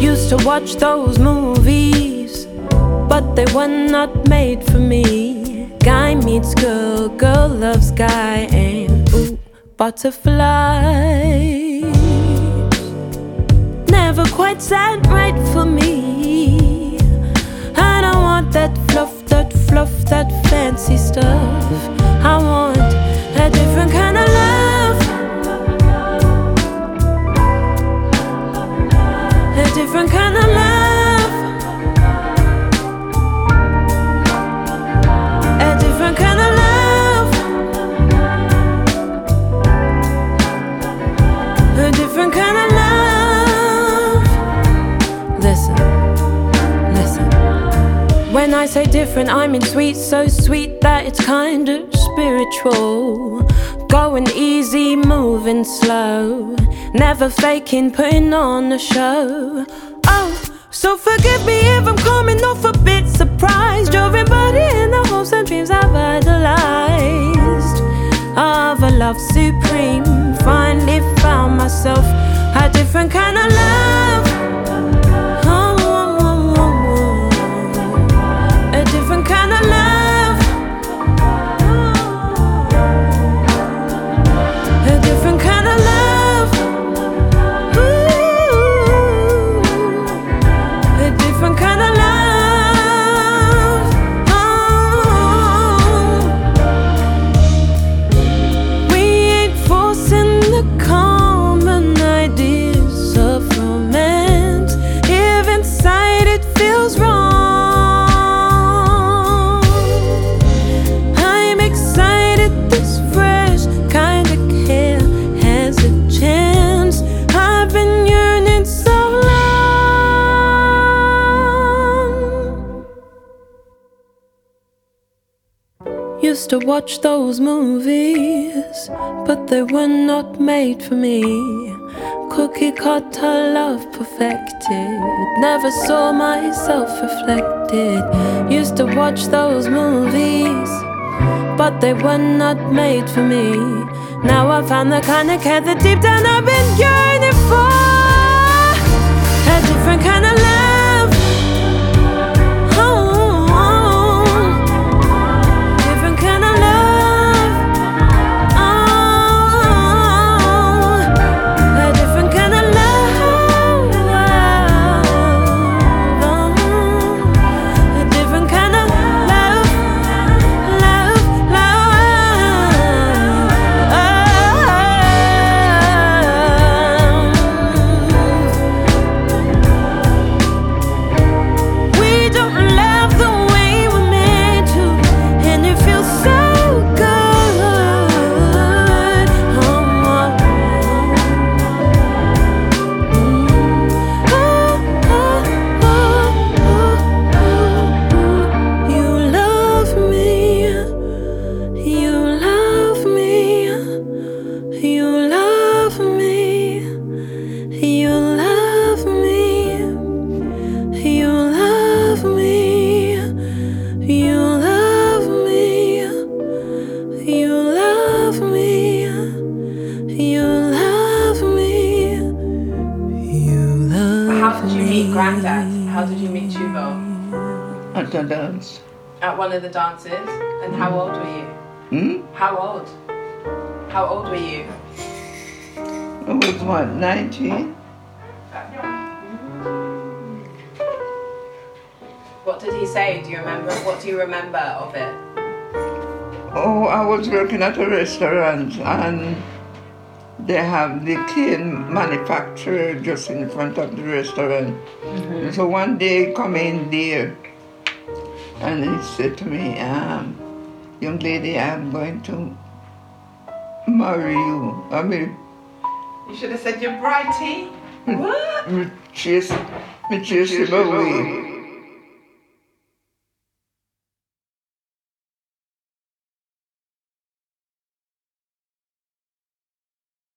Used to watch those movies, but they were not made for me. Guy meets girl, girl loves guy, and ooh, butterflies. Never quite sat right for me. I don't want that fluff, that fluff, that fancy stuff. I want a different I say different, I mean sweet, so sweet that it's kind of spiritual. Going easy, moving slow. Never faking, putting on a show. Oh, so forgive me if I'm coming off a bit surprised. You're embodying the hopes and dreams I've idolized. Of a love supreme. Finally found myself a different kind of love. Used to watch those movies, but they were not made for me. Cookie cutter love perfected. Never saw myself reflected. Used to watch those movies, but they were not made for me. Now I found the kind of care that deep down I've been yearning for. A different kind of love. Did you meet Grandad? How did you meet Chuvo? At the dance. At one of the dances? And how old were you? Hmm? How old? How old were you? I was what, 19? What did he say? Do you remember? What do you remember of it? Oh, I was working at a restaurant and they have the cane manufacturer just in front of the restaurant. And so one day come in there and he said to me, um, young lady, I'm going to marry you. I mean, You should have said you're brighty. What? me chase, me chase him away.